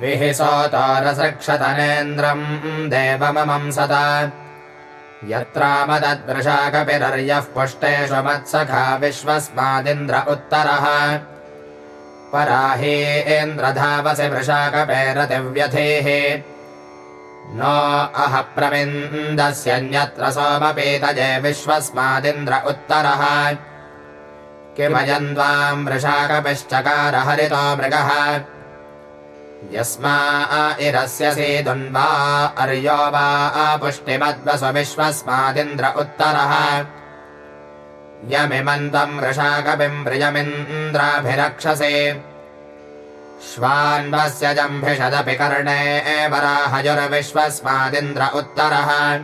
विहि सोतारसृक्षतनेन्द्रम् देवममं सदा यत्रामददृशाकपिरर्यः पुष्टेषु मत्सखा विश्वस्मादिन्द्र उत्तरः। पराहेन्द्रधावसि वृषाकपेरतिव्यथेः न अह प्रविन्दस्यन्यत्र सोमपीतजे विश्वस्मादिन्द्र उत्तरः किमयन्द्वाम् वृषाकपिश्चकार हरितो मृगः। यस्मा इरस्य सेदुन्वा अर्यो वा पुष्टिमद्वसु विश्वस्मादिन्द्र उत्तरः। यमिमन्तम् वृषाकपिम् प्रियमिन्द्राभिरक्षसे। श्वान्वस्य जम्भिषदपि कर्णे वराहजुर्विश्वस्मादिन्द्र उत्तरः।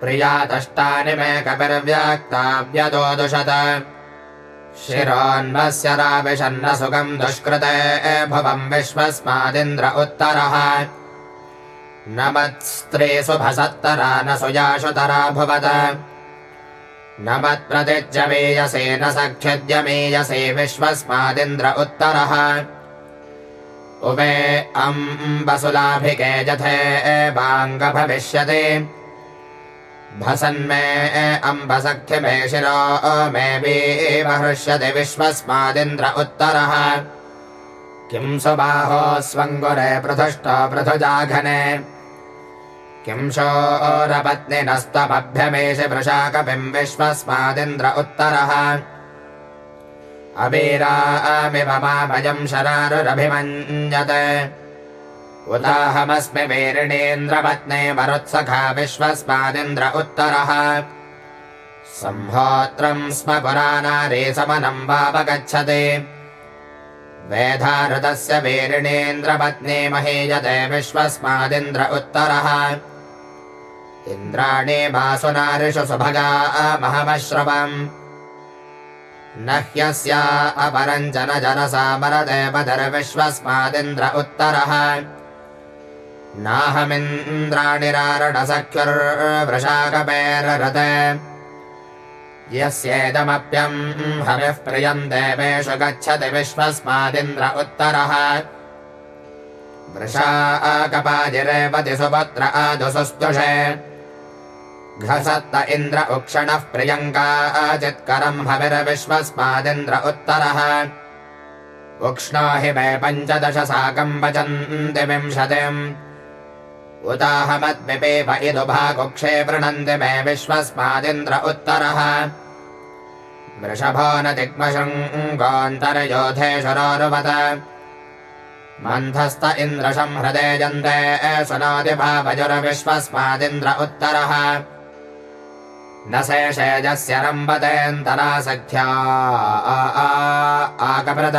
प्रियातष्टानि मे कपिर्व्यक्ताव्यदोदुषत शिरोन्वस्य राविशन्न सुखम् दुष्कृते भुवम् विश्वस्मादिन्द्र उत्तरः। न मत्स्त्रीसुभसत्तरा न सुयाशुतरा भुवत न मत्प्रतिज्यमेयसे न सख्यद्यमेयसे विश्वस्मादिन्द्र उत्तरः। उभे अम्बसुलाभिके जथे एवाङ्गभविष्यति भसन्मे अम्बसख्यमे शिरो मे हृष्यति विश्वस्मादिन्द्र उत्तरः। किं सुबाहो स्वङ्गुरे पृथुष्टो पृथुजाघने। किं शोरपत्निनस्तमभ्यमेष वृषाकपिम् विश्वस्मादिन्द्र उत्तरः। अवीरामिव माभयम् शरारुरभिमञ्जते उदाहमस्मि वीरिणीन्द्रपत्ने मरुत्सखा विश्वस्मादिन्द्र उत्तरः। सम्भोत्रम् स्म पुराणारे समनम् वापगच्छति वेधारतस्य वीरिणीन्द्रपत्नी महीयते विश्वस्मादिन्द्र उत्तरः। इन्द्राणि वासुनारिषु सुभगा महमश्रवम् न ह्यस्या अपरम् जन जनसा मरदेवधर्विश्वस्मादिन्द्र उत्तरः नाहमिन्द्राणिरारणसख्युर्वृषाकपेररते यस्येदमप्यम् हविः प्रियम् देवेषु गच्छति विश्वस्मादिन्द्र उत्तरः। सुपत्र आदुसुस्तुषे। घसत्त इन्द्र उक्षणः प्रियङ्काचित्करम् हविर्विश्वस्मादिन्द्र उत्तरः। उक्ष्णो हि मे पञ्चदश साकम् वचन्ति विंशतिम् उताहमद्विपेप इदुभाकुक्षे वृणन्ति मे विश्वस्मादिन्द्र उत्तरः। वृषभो न दिग्मशृङ्गोऽन्तर्योधेश्वरोरुवत मन्थस्त इन्द्रशम् हृदयजन्ते सुनादिभावजुर्विश्वस्मादिन्द्र उत्तरः। न शेषेजस्य रम्बतेऽन्तरा सख्या आकप्रद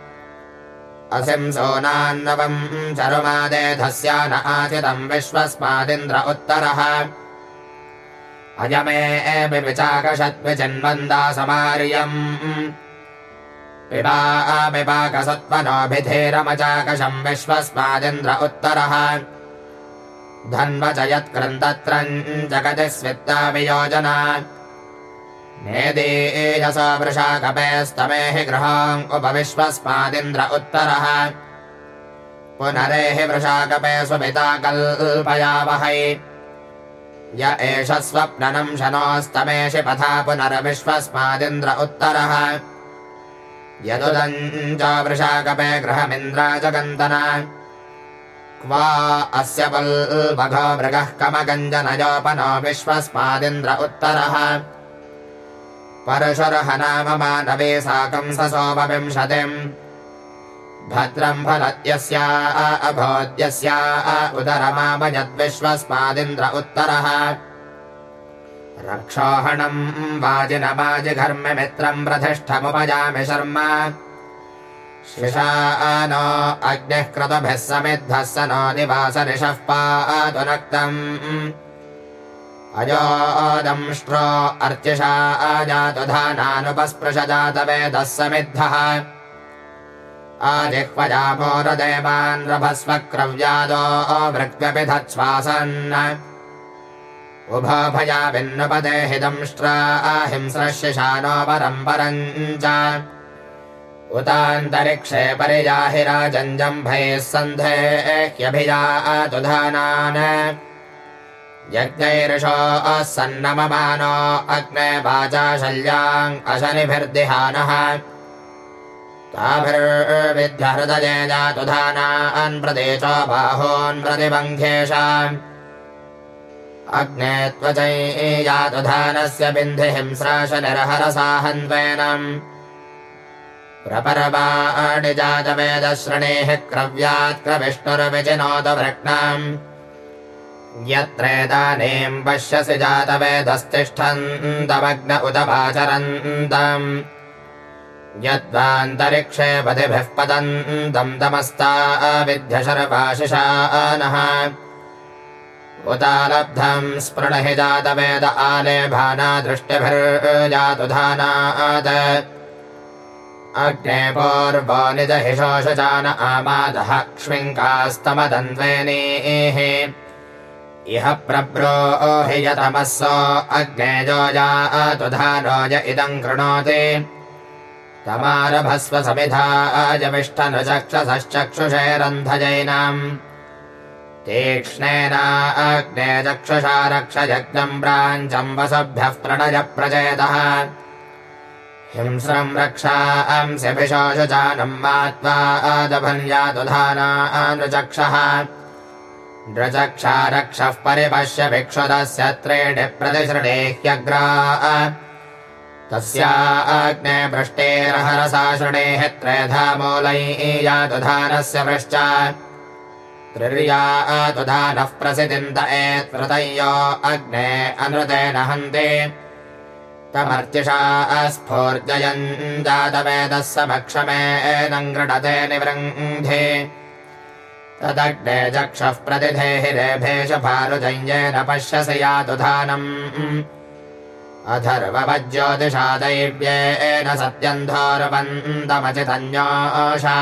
असिंसो नान्नवम् चरुमादेधस्या न आचितम् विश्वस्मादिन्द्र उत्तरः। अजमे विचाकषद्विचिन्वन्दा समार्यम्। पिबा पिबाकसत्त्वनोऽभिधेरमचाकशम् विश्वस्मादिन्द्र उत्तरः। धन्व च यत्कृन्तत्रम् जगति स्वित्ता वियोजना नेदेयसा वृषाकपेस्तमेहि गृहाम् उपविश्वस्मादिन्द्र उत्तरः। पुनरेहि वृषाकपे सुपिता कल्पयावहै। य एष स्वप्ननम् शनोस्तमेषि पथा पुनर्विश्वस्मादिन्द्र उत्तरः। यदुदम् च वृषाकपे गृहमिन्द्रा जगन्तन। क्वा अस्य पल्बघो मृगः कमगञ्जनयोपनो विश्वस्मादिन्द्र उत्तरः। परशुरः नाम मानवे साकम् ससोमविंशतिम् भद्रम् फलत्यस्या अभोद्यस्या उदरमामयद्विश्वस्मादिन्द्र उत्तरः। रक्षोहणम् वाजिनवाजिघर्म्यमित्रम् प्रतिष्ठमुपजामि शर्म। शिषा नो अग्निः क्रतुभिः समिद्धः स नो निवास ऋषः पातु नक्तम् अजोदंष्ट्रो अर्चिषा जातु धानानुपस्पृश जातवेदः समिद्धः आजिह्वजापोरदेवान् रभस्वक्रव्यादो वृक्त्यपि धत्श्वासन् उभभयाभिन्नुपदे हि दंष्ट्रा अहिंस्रशिशानो परम् परम् च। उतान्तरिक्षे परिजाहि राजञ्जम्भैः सन्धे ह्यभिजातुधानान् यज्ञैर्षो सन्नममानो अग्ने वाचा शल्याम् अशनिभिर्दिहानः। ताभिर्विद्यहृदये जातुधानान् प्रदे च बाहोन् प्रतिबङ्घेषाम् अग्ने त्वचैयातुधानस्य बिन्धिहिंस्राशनिर्हरसाहन्त्वेनम्। प्रपरवाणिजातवेदश्रणेः क्रव्यात् क्रविष्णुर्विचिनोदवृग्नाम् यत्रेदानीम् पश्यसि जातवेदस्तिष्ठन्तमग्न उदपाचरन्तम् यद्वान्तरिक्षे पतिभिः पतन्तम् तमस्ता विध्यशर्वाशिषानः उतालब्धम् स्पृणहि जातवेद आले भाना दृष्टिभिर्जातुधानात्। अग्ने पूर्वो निजहिषोषजान आमादः क्ष्मिङ्कास्तमदन्त्वेनेः इह प्रब्रो हि यतमस्सो अग्ने जोजातुधानोज इदम् कृणोति। तमारभस्व समिधा अजमिष्ठनचक्षसश्चक्षुषे रन्धजैनाम् तीक्ष्णेन अग्ने चक्षुषा वसुभ्यः प्रणय प्रचेतः। हिंस्रम् रक्षा अंस्यभिशोषुचानम् मात्वा आदभन्यादुधानानुचक्षः नृचक्षा रक्षः परिपश्य भिक्षुदस्य त्रीणि प्रतिसृणे ह्यग्रा तस्या अग्ने भृष्टेरहरसा शृणेः त्रेधा मूलैयादुधानस्य पृश्च त्रिर्यातुधानः प्रसिदिन्त एत्वृतयो अग्ने अनृतेन हन्ति तमर्चिषा स्फोर्जयन् जातवेदः समक्षमेनम् गृणते निवृङ्धे तदग्ने चक्षः प्रतिधेहिरेभेषभारुजञ्जेन पश्यसि यातुधानम् अथर्ववज्योतिषा दैव्येन सत्यन्धोरवन्तमचितन्योषा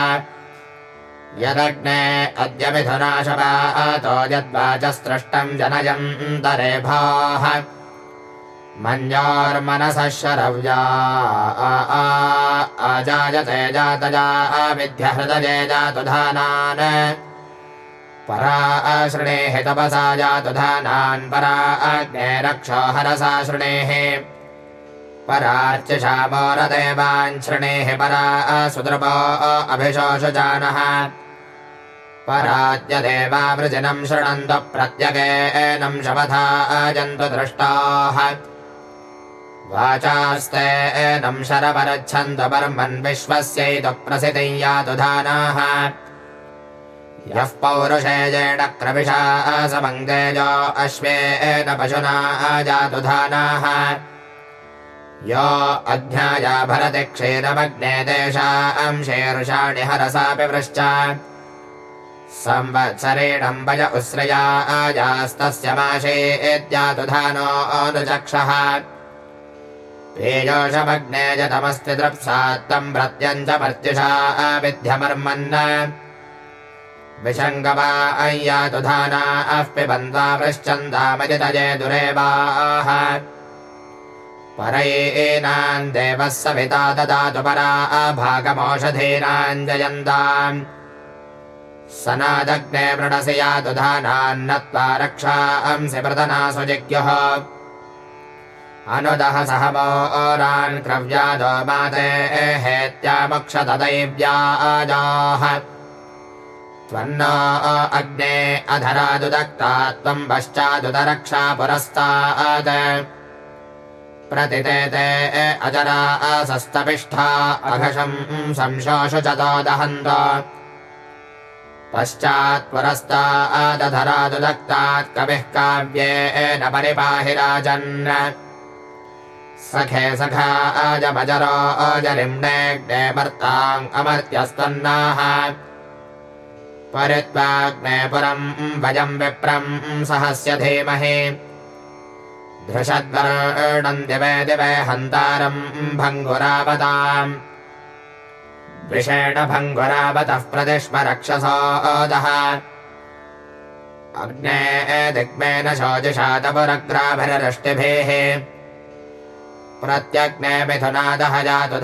यदग्ने अद्य मिथुनाशपातो यद्वाचस्त्रष्टम् जनयन्तरेभाः। मन्योर्मनसः शरव्या अजायते जातजा विद्यहृदये जातुधानान् परा अशृणेः तपसा जातुधानान् परा अग्ने रक्षो हरसा शृणेः परार्चिषामोरदेवान् शृणेः परा सुदृपो अभिशोषजानः पराद्यदेवावृजनम् शृणन्त प्रत्यगेनम् शपथा अजन्तु दृष्टाः वाचास्ते एनम् शरपरच्छन्तु बर्मन् विश्वस्यैतु प्रसिद्धम् यातु धानाः यः पौरुषेजेण क्रविषा समङ्गेजो अश्वेन पशुना जातु धानाः। यो अध्याया भरति क्षीरमग्ने तेषाम् शीर्षाणि हरसापि वृश्च। संवत्सरेणम् वय उस्रया आजास्तस्य माशेद्यातुधानो अनुचक्षः। तेजोषमग्ने जतमस्ति द्रप्सात्तम् प्रत्यम् च मर्त्युषा विध्यमर्मन् विशङ्गवा अय्यातुधाना अः पिबन्त्वा पृश्चन्दामजितये दुरेवाः। परयेनाम् देवः सविता ददातु परा अभागमौषधीनाम् जयन्ताम् सनादग्ने मृणसि यातुधानान्नत्वा रक्षा अंसि प्रदनासु जिज्ञुः अनुदः सह मोरान् क्रव्यादो माते हेत्यामक्षतदैव्याजाः त्वन्नो अग्ने अधरादुदक्ता त्वम् पश्चादुदरक्षा प्रतिते अजरा च दहन्त। पश्चात्पुरस्तादधरादुदक्तात् कविः काव्ये न परिपाहि राजन्। सखे सखा अजमजरो अजरिम्नेग्ने भर्ताम् अमर्त्यस्तन्नाः परित्वाग्ने पुरम् भजम् विप्रम् सहस्य धीमहि। धृषद्वर्णम् दिवे दिवे हन्तारम् भङ्गुरावताम्। विषेण भङ्गुरावतः प्रदिष्म रक्षसोदः अग्ने दिग्मेन शोजिषातपुरग्राभिरष्टिभिः प्रत्यग्ने मिथुनादः जातु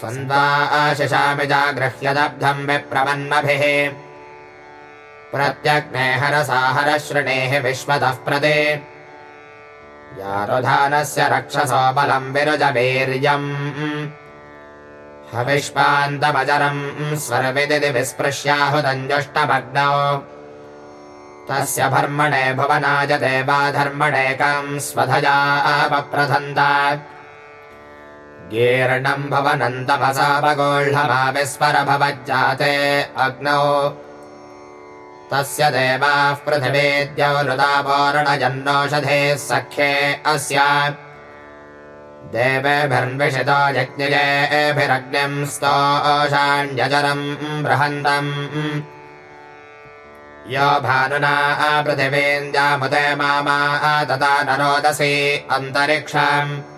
सन्वा आशिषामि जागृह्यदब्धम् विप्रमन्मभिः प्रत्यग्ने हरसा हरशृणेः विश्वतः प्रदे। यारुधानस्य रक्षसो बलम् विरुजवीर्यम् हविष्पान्तमजरम् स्वर्विदिति विस्पृश्याहुदञ्जुष्टभग्नौ तस्य भर्मणे भुवनाय देवाधर्मणेकम् स्वधजा अपप्रथन्ता भवनन्तमसापगोह्मा विस्मरभवज्जाते अग्नौ। तस्य देवाः पृथिवेद्यौरुदापोरणजन्नौषधेः सख्ये अस्य। देवेभिर्विषितो यज्ञजेभिरग्निम् स्तोषाण्यजरम् बृहन्तम्। यो भानुना पृथिवीन्द्यामुदे मामा तथा नरोदसी अन्तरिक्षम्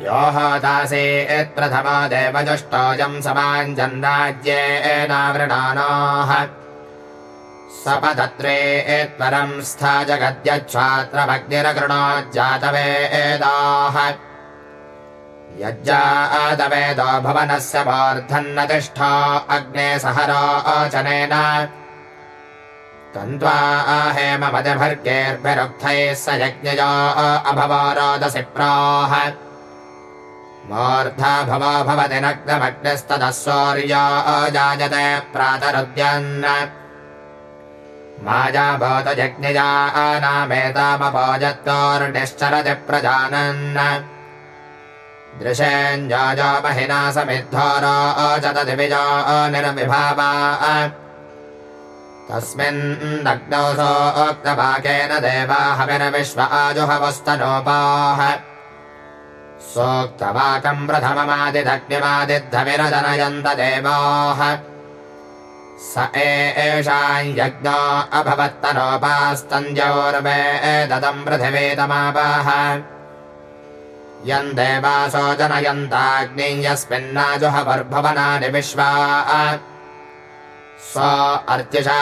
यो होदासीत्प्रथमो देवजुष्टोजम् समाञ्जन्राज्येनावृणानाः सपदत्रेत्परम् स्था जगद्यच्छात्रभग्निरकृणोज्जातवेदाः यज्जातवेदो भवनस्य वार्धन्न तिष्ठो अग्ने सहरोचनेन तन्त्वा हेममदभर्गेर्भिरुक्थैः स यज्ञयो अभवरोदसि प्राह भवति नग्नमग्निस्ततः सौर्यो अजायते प्रातरुद्यन् माजाभूतजज्ञजानामेतामपोजत्तोर्निश्चरति प्रजानन् दृशेञ्जाजो महिना समिद्धोरो अचतति विजो निर्विभावा तस्मिन्नग्नौ सोक्तपाकेन देवाहविर्विश्व आजुहवस्तनोपाः सोक्तवाकम् प्रथममादिदग्निमादिद्धविरजनयन्त देवाः स एषाञ्यज्ञो अभवत्तनोपास्तञ्जोर्वे ददम् पृथिवेदमापाः यम् देवासो जनयन्ताग्नि यस्मिन्नाजुहवर्भवनानि विश्वा। स अर्चिषा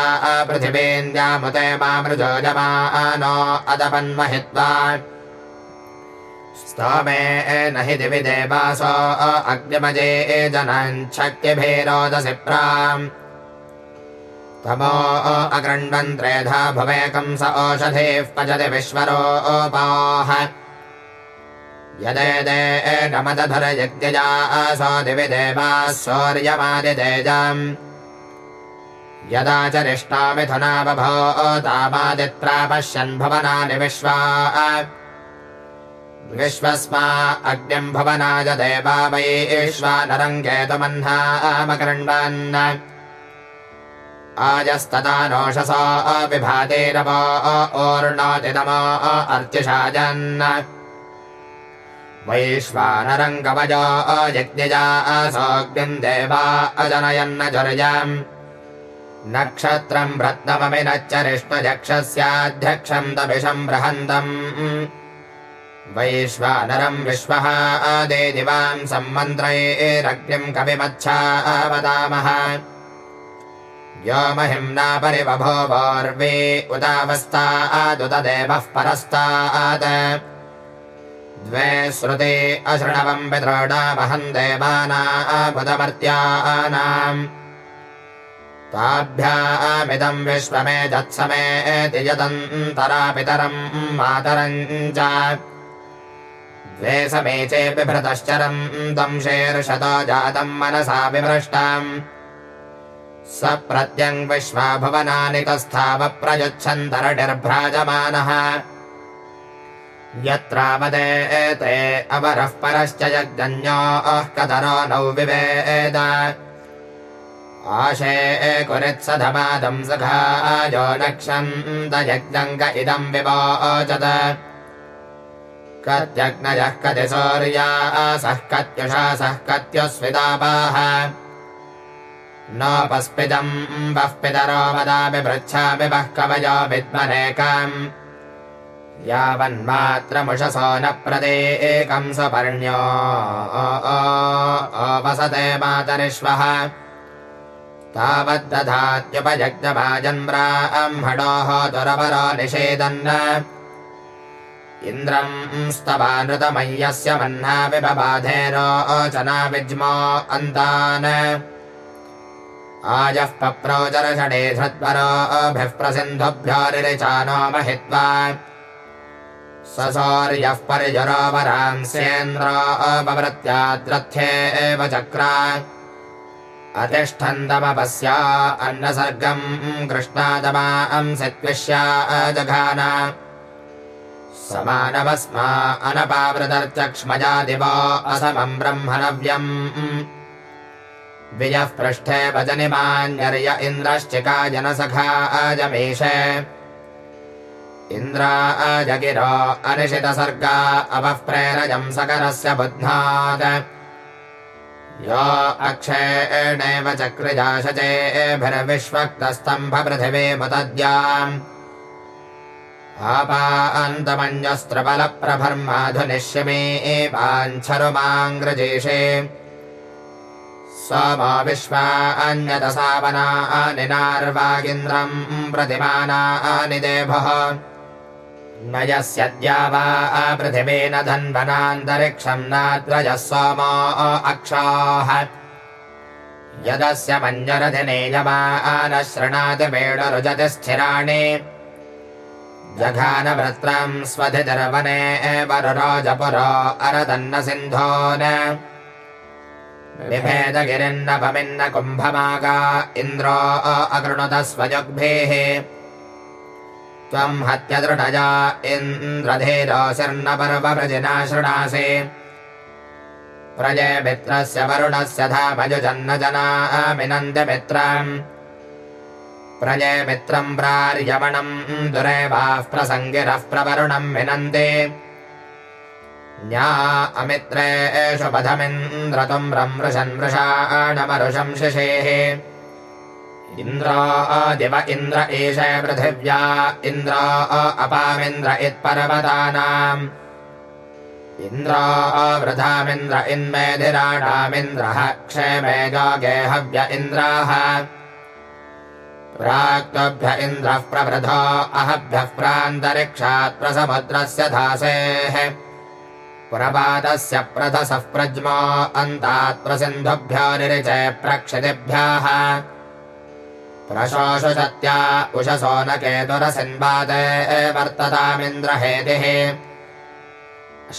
पृथिवीन्द्यामुते मामृजोजमानो अदपन्महित्वा स्तोमे न हि दिवि देवासो अग्निमजे जनाञ्छक्यभिरोदसि प्राम्। अगृण्वन्त्रेधा भवेकम् स ओषधेः पचति विश्वरोपाः। यदेदे यज्ञजा सो दिवि देवाः सौर्यमादितेजाम् यदा च रिष्टा मिथुना बभो तामादित्रापश्यन् भवनानि विश्वा विश्वस्मा अग्निम् भवनाय देवा वैश्वानरङ्गेतुमह्नामकृण्वन् आजस्तदा नोषसा विभातेरव ओर्णातितमा अर्चिषाजन्। वैश्वानरङ्गवज यज्ञजा सोऽग्निम् देवा अजनयन्न चर्यम् नक्षत्रम् रत्नममि नच्चरिष्णजक्षस्याध्यक्षम् तमिषम् बृहन्तम् वैश्वानरम् विश्वः आदे दिवाम् सम्मन्त्रैरग्निम् कविमच्छावदामः यो महिम्ना परिबभोर्वे उदावस्तादुतदेवः परस्तात् द्वे श्रुते अशृणवम् पितॄणामहम् देवानाबुधमर्त्यानाम् ताभ्यामिदम् विश्वमे जत्समेति यदन्तरा पितरम् मातरम् च द्वे समे चेऽपिभृतश्चरम् तम् शेर्षतो जातम् मनसा विभ्रष्टाम् स प्रत्यङ् विश्वा भुवनानि तस्थावप्रयुच्छन्तरनिर्भ्राजमानः यत्रावदेते अवरः परश्च यज्ञोः कतरो नौ विवेद। आशे कुरित्सधमादं सखायो नक्षन्तयज्ञङ्क इदं विवोचत कत्यग्नयः कति सौर्या सः कत्युषा सः कत्युस्विदापाः नोपस्पिदम् वः पितरो वदामि पृच्छामि वः कवयो विद्मनेकम्। यावन्मात्रमुषसो न प्रदे एकम् स्वपर्ण्यो वसते मातरिष्वः। तावद्दधात्युपजग्धभाजन्ब्राह्मणोः दुरवरो निषेदन् इन्द्रम् स्तवानृतमय्यस्य मह्ना विबबाधेरोचना विज्मो अन्तान्। आजः पप्रोचरषडे धृत्वरोभिः प्रसिन्धुभ्योरिचानो महित्वा। ससौर्यः परिजरोवरांस्येन्द्रोपवृत्याद्रथ्ये एव चक्रा। अतिष्ठन्तमपस्या अन्नसर्गम् कृष्णादमा अंसित्विष्या जघान समानमस्मा अनपावृतर्चक्ष्मजा दिवो असमम् ब्रह्मणव्यम् विजः पृष्ठे भजनिमान्यर्य इन्द्रश्चिका जनसखा अजमेष। इन्द्रा अजगिरो अनिशितसर्गा अवः प्रेरजम् सकरस्य बुध्नात् यो अक्षेणेव चक्रिजाशचेभिर्विश्वक्तस्तम्भपृथिवीमुतद्याम् आपान्तमञ्जस्त्रबलप्रभर्माधुनिष्यमे एवाञ्छरुमाङ्ग्रजेशे सोमो विश्वान्यतसावनानि नार्वागिन्द्रम् प्रतिमानानि देभः न यस्यद्या वा पृथिवीन धन्वनान्तरिक्षम् नाद्रजः सोमो अक्षाः। यदस्य मञ्जरधिनेयमानः शृणाति वेणुरुजति स्थिराणि जघानवृत्रम् स्वधितिर्वने वरुरोजपुरो अरदन्न सिन्धो न बिभेदगिरिन्नपमिन्न कुम्भमागा इन्द्रो अकृणुत स्वजग्भेः। त्वम् हत्यदृढजा शृणासि प्रजे मित्रस्य वरुणस्य धामजुजन्न जनामिनन्ति मित्रम् प्रजे मित्रम् प्रार्यमणम् दुरेवाः प्रसङ्गिरः प्रवरुणम् विनन्ति। न्या अमित्रेषु पथमिन्द्रतुम् रमृशन् मृषाणमरुषम् शिशेः। इन्द्रो दिव इन्द्र एष पृथिव्या इन्द्रो अपामिन्द्र इत्पर्वतानाम्। इन्द्रो वृथामिन्द्र इन्मेधिराणामिन्द्रः क्षेमे योगे हव्य इन्द्राः प्राक्तभ्य इन्द्रः प्रवृथो अहभ्यः प्रान्तरिक्षात् प्रसमुद्रस्य धासेः। पुरपादस्य प्रथसः प्रज्मो अन्तात् प्रसिन्धुभ्यो निरिचे प्रक्षितिभ्यः प्रशोषुशत्या उषसो न केतुरसिन्वाते वर्ततामिन्द्रहेतिः।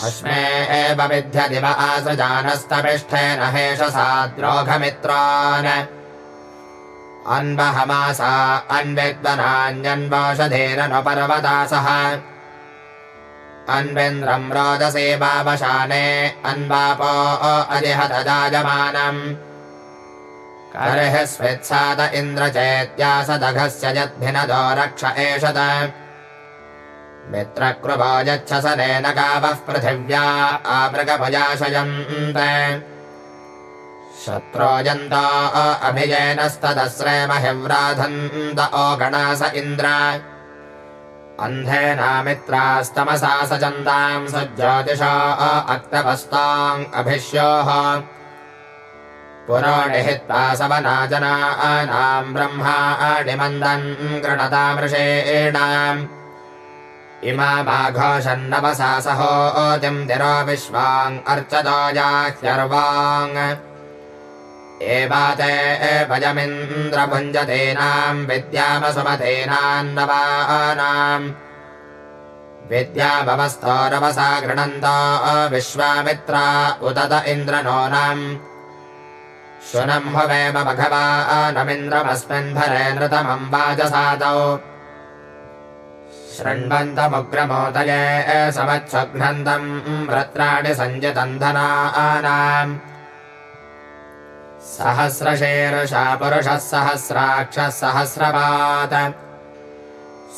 अश्मे एव विध्यदिव आसृजानस्तपिष्ठेन हेषसाद्रोघमित्रान् अन्वहमासा अन्विद्वनान्यन्वौषधेरनुपर्वदासः अन्वेन्द्रम् रोदसे वावशाने अन्वापो अजिहतजायमानम्। कर्ह स्वेत्साद इन्द्रचेत्यासदघस्य यद्भिनदो रक्ष एषत मित्रकृपो यच्छसनेन गावः पृथिव्या आमृगभुजाशयन्त शत्रोजन्त अभिजयनस्तदश्रेमहिव्राधन्त ओगणास इन्द्र। अन्धेनामित्रास्तमसा सचन्ताम् सज्ज्योतिषा अक्तपस्ताम् अभिष्योः। पुरोणिहित्वा सवनाजनानाम् ब्रह्माणिमन्दन् गृणतामृषेणाम्। इमाघोषन्नवसा सहोतिम् तिरो विश्वाङ् अर्चतो याह्यर्वाङ् एवाते भजमिन्द्रभुञ्जतेनाम् विद्यामसुमतेनान्नवानाम् विद्याभवस्तोरवसा गृणन्त विश्वामित्रा उदत इन्द्रनोनाम् शुनम् हवेम मघवानमिन्द्रमस्मिन् नृतमम् वाजसादौ। शृण्वन्तमुग्रमोदये समत्सघ्नन्दम् व्रत्राणि सञ्जितम् धनानाम् सहस्रशीर्षा पुरुषः सहस्राक्षः सहस्रपात्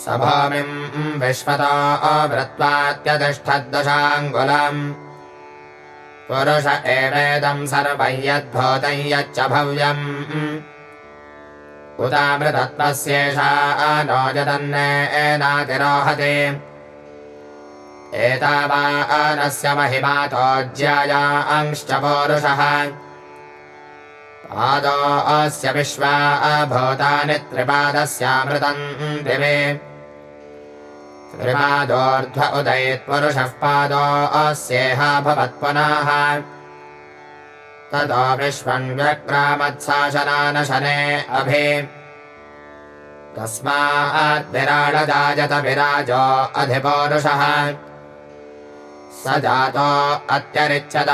स भूमिम् विश्वतो अवृत्वात्यतिष्ठद्दशाङ्गुलम् पुरुष एवेदम् सर्वं यद्भूतं यच्च भव्यम् उदामृतत्वस्येषा नो यदन्नेनातिरोहति एतावानस्य महिमातोज्यायाङ्श्च पौरुषः पादो अस्य विश्वा भूतानि त्रिपादस्यामृतम् दिवे। त्रिपादोर्ध्व उदयत्पुरुषः पादो अस्येह भवत्पुनः ततो विश्वम् व्यक्रामत्साशनानशने अभि। तस्माद्विराडजायत विराजो अधिपौरुषः। स जातो अत्यरिच्यत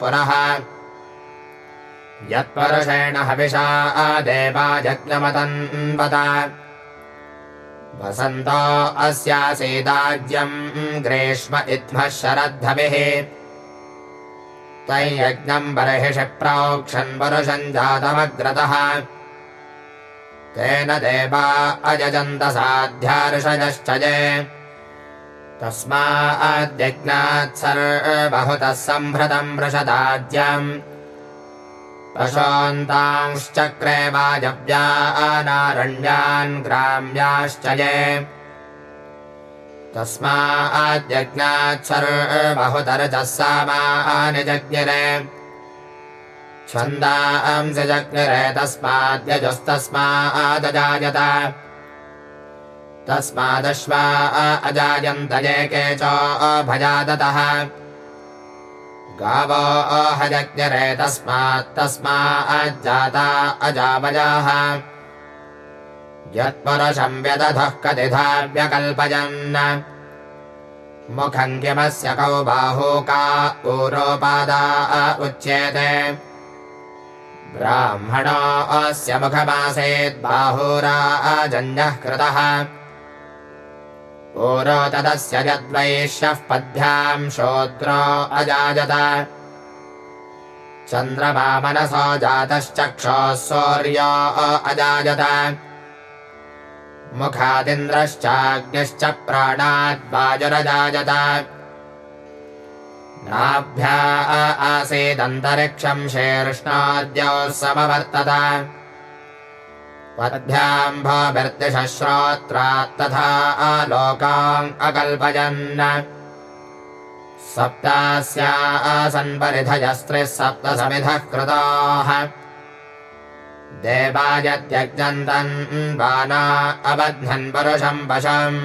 पुनः यत्परुषेण हविषा देवाजज्ञमतन्वत वसन्तो अस्यासीदाज्यम् ग्रीष्म इत्मः शरद्धभिः तैयज्ञम् बर्हिषि प्रोक्षन् पुरुषम् जातमग्रतः। तेन देवा अजन्तसाध्यार्षयश्च ये। तस्माद्यज्ञात् सर्वहुतः सम्भृतम् वृषदाज्यम् पशोन्तांश्चक्रे वाजव्यानारण्यान् ग्राम्याश्च ये। तस्माद्यज्ञात् सर्वहुतरजः सामानि जज्ञिरे छन्दांसि जज्ञिरे तस्माद्यजस्तस्मादजायत। तस्मादश्वा अजायन्त ये च अभजादतः गावो अहजज्ञरे तस्मात्तस्माज्जाता अजावजाः। यत्परशम् व्यदधः कतिधा व्यकल्पयन् मुखम् किमस्य कौ बाहू का पूरोपादा उच्येते। ब्राह्मणो अस्य मुखमासेद्बाहुराजन्यः कृतः पूरो तदस्य यद्वैश्यः पद्भ्याम् श्रोत्रो अजायत चन्द्रमा मनसो जातश्चक्षोः सौर्यो अजायत मुखादिन्द्रश्चाग्निश्च प्राणाद्वाजुरजायत नाभ्या आसीदन्तरिक्षम् शीर्ष्णाद्योः समवर्तत पद्भ्याम्भोभिर्दिशश्रोत्रात्तथा आलोकाम् अकल्पयन्। सप्तास्या आसन् परिधयस्त्रिः सप्त समिधः कृताः देवायत्यज्ञन्तन् बाना अबध्नन् पुरुषम् वशम्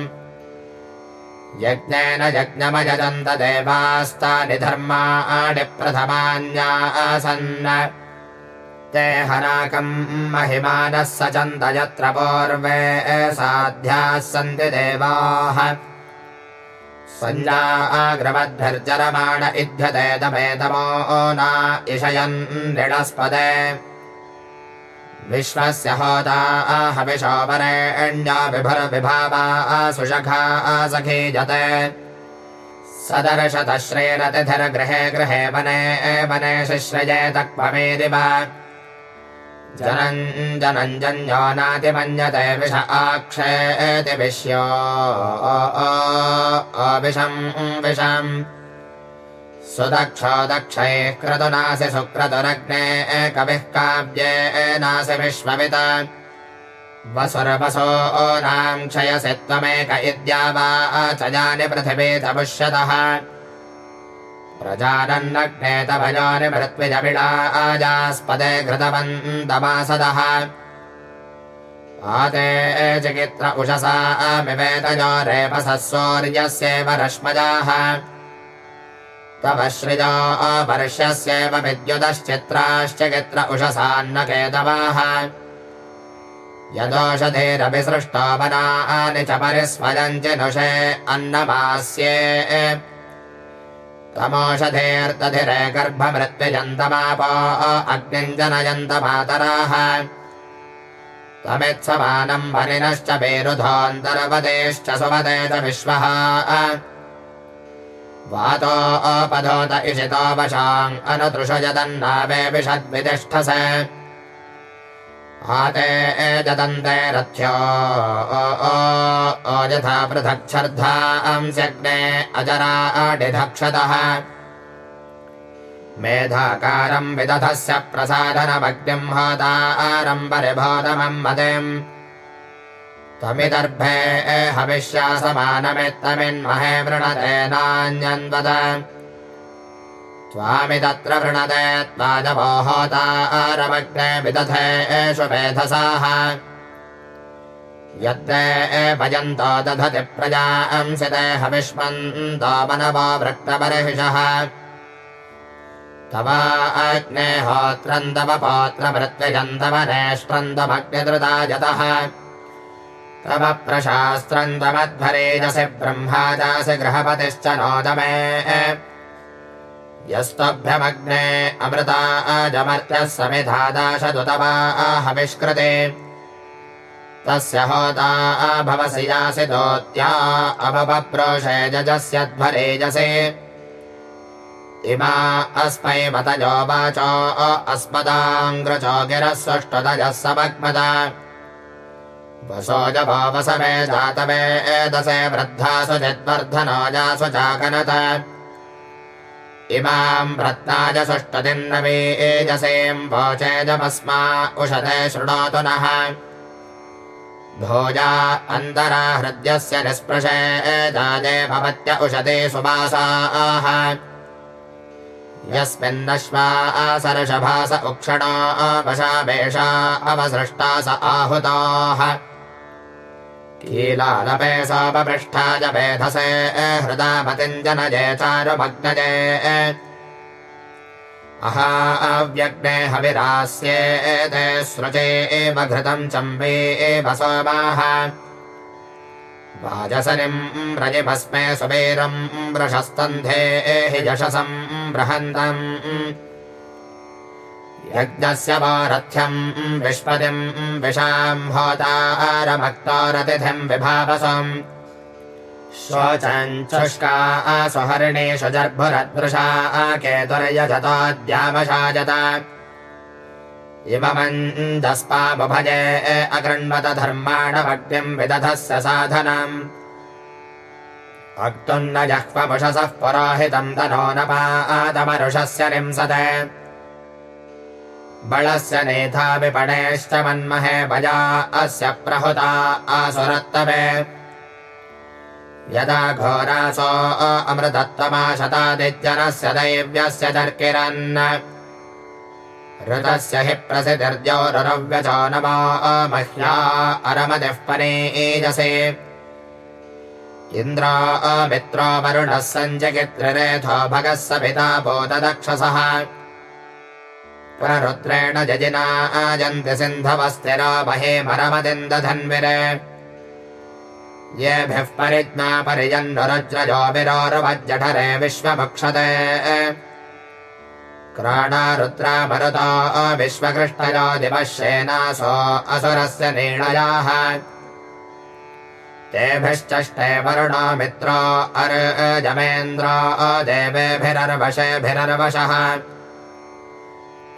यज्ञेन यज्ञमयजन्त देवास्तानि धर्माणि प्रथमान्या आसन् ते हनाकम् महिमानः सचन्त यत्र पूर्वे साध्याः सन्ति देवाः सञ्जाग्रवद्भिर्जरमाण इध्यते तमेतमो न इषयन् नृणस्पदे विश्वस्य होता हविषोपरेण्या विभुर्विभावा सुषखा सखीजते। सदर्शत श्रीरतिथिर्गृहे गृहे वने वने शिश्रये तक्वमेदिव जनम् जनम् जन्यो नातिमन्यते विष आक्षेति विश्यो विषम् विषम् सुदक्षो दक्षैः क्रतुनासि सुक्रतुरग्ने कविः काव्ये नासि विश्ववित। वसुरवसो नाम् क्षयसि त्वमेक इद्या वा च जानि पृथिवी च पुष्यतः प्रजानन्नग्ने तभजानि मृत्विजबिडा आजास्पदे घृतवन्तमासदः। आते चिकित्र उषसा मिवेतयो रेपसः सौर्यस्येव रश्मजाः। तव श्रिजा वर्ष्यस्येव विद्युतश्चित्राश्चित्र उषसान्नकेतवाः। यदोषधेरभिसृष्टो वनानि च परिस्वयञ्चिनुषे अन्नमास्ये तमोषधेर्दधिरे गर्भमृत्युजन्तमापो अग्निम् जनयन्तमातराः तमित्समानम् वनिनश्च पेरुधोऽन्तर्वदेश्च सुवदे च विश्वः। वातो अपधोत इषितो वशाम् अनुतृषजदन्नावे विषद्वितिष्ठस आते एजदन्ते रथ्यो। यथा पृथक्छर्धांस्यग्ने अजरा अडिधक्षतः मेधाकारम् विदधस्य प्रसादनमग्निम् होतारम् परिभोदमम् मतिम् त्वमिदर्भे हविष्यासमानमित्तमिन्महे वृणते नान्यन्वद त्वामिदत्र वृणते त्वाजवो होतारमग्ने विदधे यत्ते भजन्तो दधति मनवो वृक्तबर्हिषः तवा अग्ने होत्रम् तव पौत्रभृत्यजन्तव नेष्पन्दमग्निदृता जतः तव प्रशास्त्रम् त्वमध्वरेजसि ब्रह्मा चासि गृहपतिश्च नोदमे यस्तभ्यमग्ने अमृता अजमर्त्यः समिधादाशदुतवा आहविष्कृते तस्य होता भवसि यासि दोत्या अभवप्रोषे जजस्यध्वरेजसे इमा अस्मै मतजो वाचो अस्मदाङ्ग्रचो गिरः समग्मदा वसोजभावसमे जातवे एदसे वृद्धासु चिद्वर्धनो जासु चाकनत इमाम् रत्नाज सुष्टतिन्नवी एजसेम् वोचेजमस्मा उषते शृणोतु नः। भोजा अन्तरा हृद्यस्य निःस्पृशे एजाजे भवत्य उषते सुवासाः यस्मिन्नश्वा सरषभास उक्षणा वशामेषा अवसृष्टा स आहुताः कीलालपे सोपपृष्ठाय वेधसे हृदा पतिञ्जनजे चारुभग्नजे अहा अव्यग्ने हविरास्येते स्रुचे एव घृतम् चम्बे एव सोमाः। वाजसनिम् रजिभस्मे सुबेरम् वृषस्तन्धे हि यशसम् बृहन्तम् यज्ञस्य वारथ्यम् विष्पतिम् विशाम् होतारभक्तारतिथिम् विभावसम् शोचञ्चुष्का सुहरिणेषु जर्भुरद्वृषा केतुर्यजताद्यामशाजत। इममञ्जस्पा बुभजे अगृण्वत धर्माणभक्तिम् विदधस्य साधनम्। अक्तुन्न जह्वपुषसः पुरोहितम् तनो न पातमरुषस्य निंसते बलस्य नेथा विपणेश्च मन्महे भजा अस्य प्रहुता आसुरत्तवे यदा घोरासो अमृतत्वमाशतादित्यनस्य दैव्यस्य चर्किरन् ऋतस्य हि प्रसिद्धिर्जोरुरव्यचो न वा मह्या अरमदिः पने एजसे इन्द्रा मित्रो वरुणः सञ्जगित्रिरेथो भगः सपिता बोधदक्षसः। पुनरुद्रेण जजिना आजन्ति सिन्धवस्तिरा महे मरमदिन्दधन्विरे येभिः परिज्ञा परिजन्नुरज्रजो विरोरुवज्जठरे विश्वभक्षते। क्राणारुद्रा मरुतो विश्वकृष्टयो दिवश्येनासो असुरस्य निर्णयाः। तेभिश्चष्टे वरुणो मित्रो अर्जमेन्द्रो देवेभिरर्वशेभिरर्वशः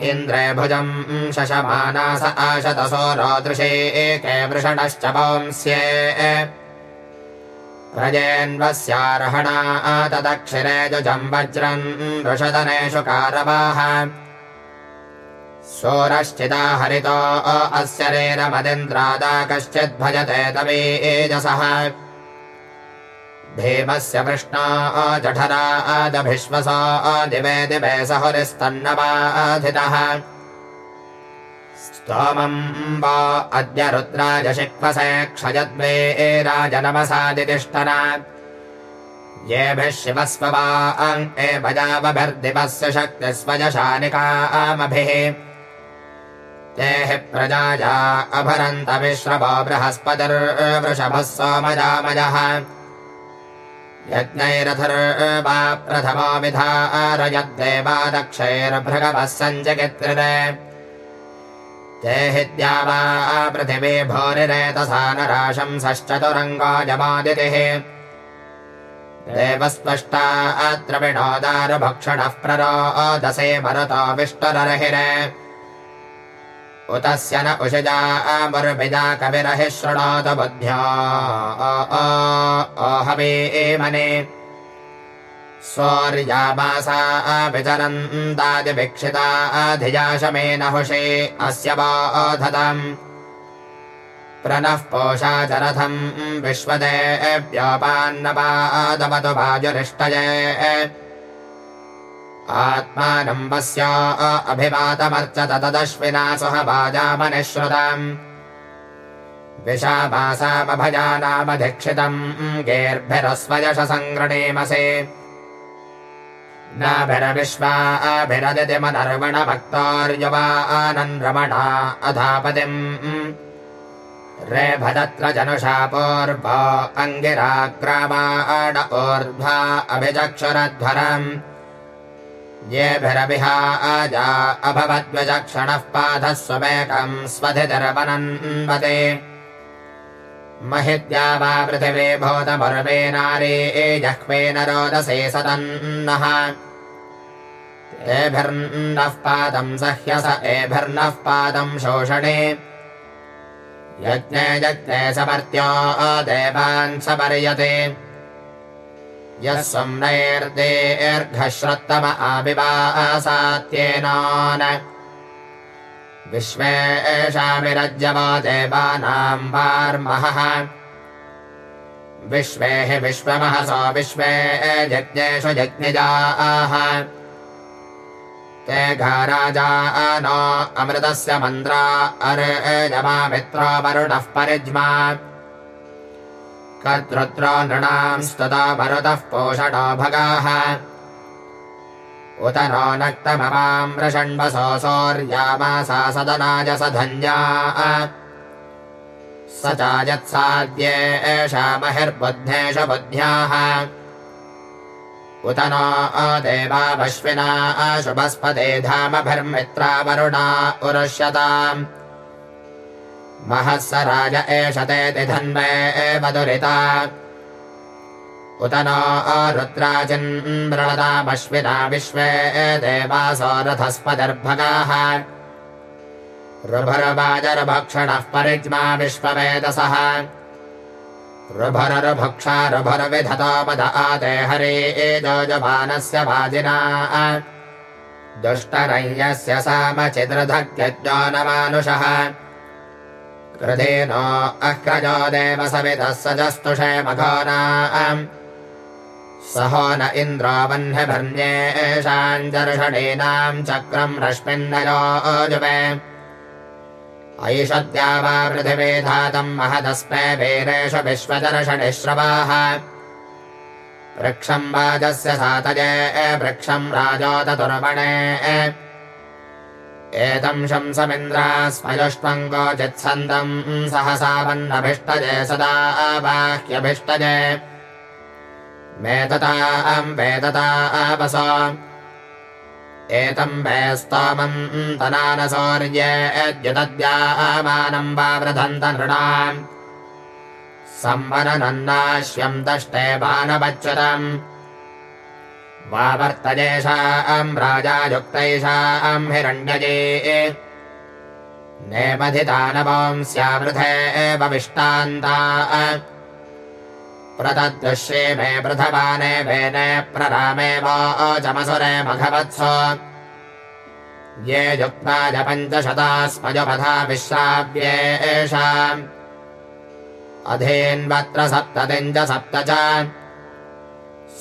इन्द्रे भुजम् शशमानास आशतसो रोदृशे एके वृषणश्च पुंस्ये प्रजेन्वस्यार्हणा तदक्षिरे जुजम् वज्रम् वृषदनेषु कारवाः। सोरश्चिदा हरितो अस्य रेरमदिन्द्रादा कश्चिद्भजते तवीजसः भीमस्य वृष्णा जठरा आदभिश्वसा दिवे दिवे सहुरिस्तन्नवाधितः स्तोमम् वा अद्य रुद्राजशिक्वसे क्षयद्वे एराजनमसादितिष्ठना येभिः शिवस्व वा ए भजावभिर्दिवस्य शक्तिस्वजशानिकामभिः। ते हि प्रजाया अभरन्तविश्रवो बृहस्पतिर्वृषभः सोमजामजः यज्ञैरथर्वा प्रथमो विधारयद्देवादक्षैर्भृगवः सञ्जगित्रिरे ते हि द्यावा पृथिवी भूरिरेतसा नराशंसश्चतुरङ्गो जमादितिः देवस्पष्टा अत्र विणोदारभक्षणः प्ररोदसे मरुतोऽविष्टरर्हिरे उतस्य न उषिजा अमुर्भिजा कविरहि शृणोत बुद्ध्या। ओहवे मने। स्वोर्यामासा विचरन्तादिभिक्षिता अधिजाशमेन हुषे अस्य बोधतम् प्रणः पोषा च रथम् विश्वदेव्योपान्नपादमतु वाजुरिष्टये आत्मानम् वस्य अभिवातमर्चत तदश्विना सह वाजामनिश्रुतम्। विशामासामभजानामधिक्षितम् गेर्भिरस्वयश सङ्गृणीमसे नाभिरविश्वाभिरदिति मनर्वणभक्तोर्युवानन्द्रमणा अधापतिम् रेभदत्र पूर्व अङ्गिराग्रामाण ऊर्ध्वा अभिचक्षुरध्वरम् येभिरभिहा पाधः स्वमेकम् स्वधितरवनन्वते। महिद्या वा पृथिवे भूतमुर्वे नारे जह्वेन रोदसे सदन्नः। एभिर्नः पादम् सह्यस एभिर्नः पादम् शोषणे। यज्ञे यज्ञे समर्त्यो देवान् सपर्यते यः स्वम्नैर्देर्घश्रत्तम आविवासात्येनान् विश्वे एषामिरज्यवा देवानाम् वार्महः। विश्वे हि विश्वमहसो विश्वे यज्ञेषु यज्ञजाः। ते घाराजा नो अमृतस्य मन्द्रा अर्यमा मित्रो वरुणः परिज्मा कर्तृत्रो नृणाम् स्तुता मरुतः पोषणो भगाः। उत नो नक्तमवाम् वृषण्वसोऽसोर्यामासा सदनाय स धन्या स चायत्साद्ये एषा महिर्बुद्धेषु बुद्ध्याः। उत नो देवावश्विना शुभस्पदे धामभिर्मित्रा वरुणा उरुष्यताम् महः स राज एष तेति धन्वे एवदुरिता उत नो रुद्राजिन्मृणतामश्विना विश्वे देवासो रथस्पतिर्भगाः। रुभुर्वाजर्भक्षणः परिज्मा विश्ववेदसः। रुभररुभक्षा रुभरविधतो मद आते हरे एजोजमानस्य वाजिना। दुष्टरय्यस्य सामचिद्रधत्यज्ञो न मानुषः कृधेनो अह्रजो देव सवितः सजस्तुषे मघोना सहो न इन्द्रो वह्निभर्ण्येषाञ्जर्षणीनाम् चक्रम् रश्मिन्नयोजुवे ऐषद्या वा पृथिवे धातम् महदस्मे वीरेषु विश्वदर्शनिश्रवाः वृक्षम् वाजस्य सातये वृक्षम् राजोदतुर्मणे एतम् शंसमिन्द्रा स्मयुष्मम् गोचित्सन्दम् सहसा वन्नभिष्टजे सदा बाह्यभिष्टजे। मेतताम् वेदता आपस एतम् वे स्तोमम् तनानसौर्येद्युदद्यामानम् वा वृधन्त नृणाम्। संवननन्नाश्यम् दष्टे बाणवच्युतम् वावर्तजेषाम् राजायुक्तैषाम् हिरण्यजे। नेमधितानवंस्यावृधे एव विष्टान्ता। प्रतद्दुष्ये मे पृथवाने वेने प्ररामे वोचमसुरे मघवत्स ये युक्ताय पञ्चशतास्मजपथा विश्राव्येषाम्। अधीन्वत्र सप्ततिञ्च सप्त च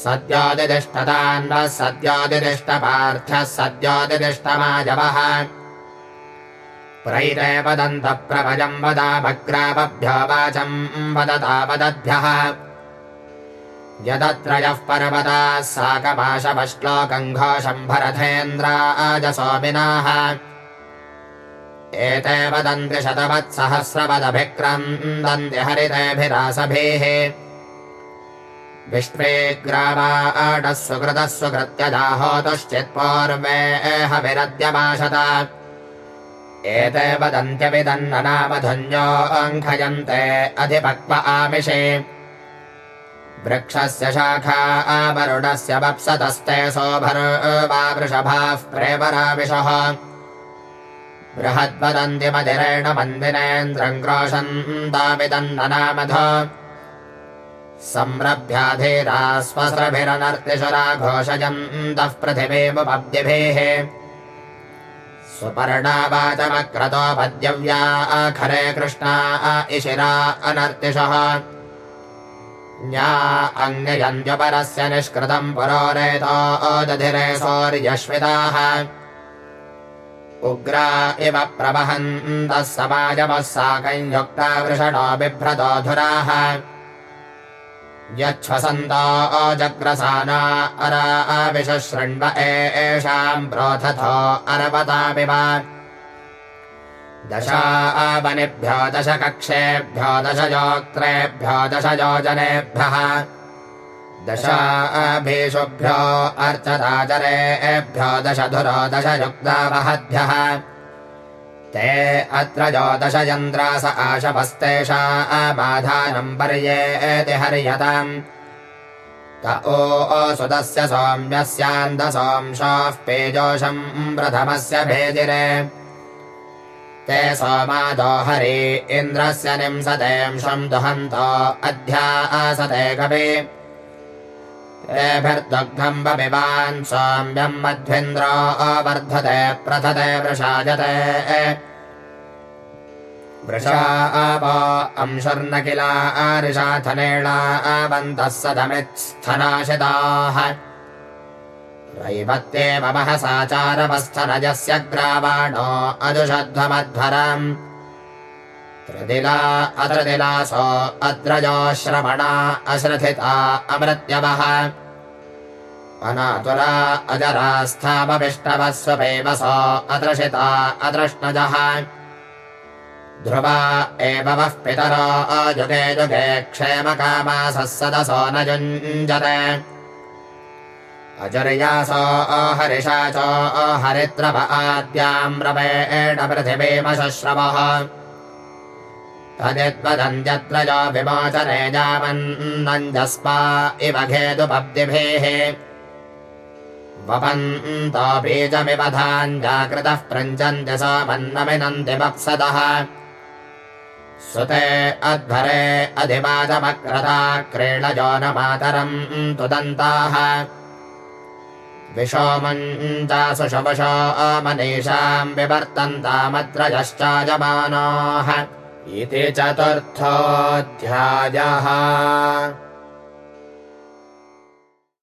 सद्योदिदिष्टतान्वः सद्योदिदिष्टपार्थ्यः सद्योदिदिष्टमाजवः प्रैते वदन्तः प्रभजम् वदामग्रावभ्यो वाचम् वदता वदद्भ्यः। यदत्रयः पर्वताः साकमाशमश्लोकम् घोषम् भरथेन्द्राजसोमिनाः एते वदन्ति शतवत्सहस्रपदभिक्रन्दन्ति हरितेभिरासभिः विश्वे ग्रामाडः सुकृतः सुकृत्यदाहोतुश्चित्पूर्वे हविरद्यमाशत एते वदन्त्यविदन्न नामधुन्यो अङ्खयन्ते अधिपक्व आमिषे। वृक्षस्य शाखा आवरुणस्य वप्सतस्ते सोभर वा वृषभाः प्रेमराविशः बृहद्वदन्तिमधिरेण मन्दिरेन्द्रम् क्रोशन्तामिदन्ननामध संरभ्याधीरा स्वस्रभिरनर्तिशरा घोषयन्तः पृथिवीमुपब्दिभिः सुपर्णावाचमक्रतो पद्यव्या खरे कृष्णा इशिरा अनर्तिशः न्या अङ्गयन्त्युपरस्य निष्कृतम् पुरोरेतो दधिरे सौर्यश्विताः। उग्रा इव प्रवहन्तः समाजमः साकम् युक्ता वृषणो बिभ्रतोऽधुराः यच्छ्वसन्तो अजग्रसाना अराविशृण्व एषाम् प्रोथथो अरवतामिव दशावनिभ्यो दशकक्षेभ्यो दशयोक्त्रेभ्यो दशयोजनेभ्यः। दशाभिषुभ्यो अर्चराचरेभ्यो दशधुरो दशयुक्तावहद्भ्य ते अत्र दशयन्द्रास आशभस्तेषा बाधानम् पर्येति हर्यताम् त ओसुदस्य सौम्यस्यान्दसोंशाः पेजोषम् प्रथमस्य भेदिरे। ते सोमादो हरि इन्द्रस्य निंसतेंशम् दुहन्तो अध्यासते कवि तेभिर्दग्धम् बपिबान् सौम्यम् मध्वेन्द्रो अवर्धते प्रथते वृषाजते। वृषा आप अंशर्न किला आरिषाथनेणा आवन्तः सदमित्स्थनाशिताः। रैवत्येव महसाचारवस्थनजस्य ग्रावाणो अजुषध्वमध्वरम् त्रिदिला अत्रदिलासो अद्रजो श्रवणा अश्रथिता अमृत्यवः अनातुरा अजरास्थामविष्टवः स्वपेवसो अदृशिता अदृष्णजः। ध्रुवा एव वः पितरो अजुगे जुगे क्षेमकामासः सदसो न युञ्जते। अजर्यासो हरिषा च हरित्रव आद्याम् रवेण पृथिवीमशश्रवः। तदिद्वदन्त्यत्र यो विमोचने जावन्नञ्जस्पा इव घेतुपब्दिभिः वपन्तो बीजमिव धाञ्जाकृतः पृञ्चन्ति सोमन्नमिनन्ति वप्सदः सुते अध्वरे अधिवाचमक्रता क्रीडजो न मातरम् तुदन्ताः। विशोमञ्चासु शुभशो मनीषाम् विवर्तन्तामत्र यश्चाजमानाः इति चतुर्थोऽध्यायः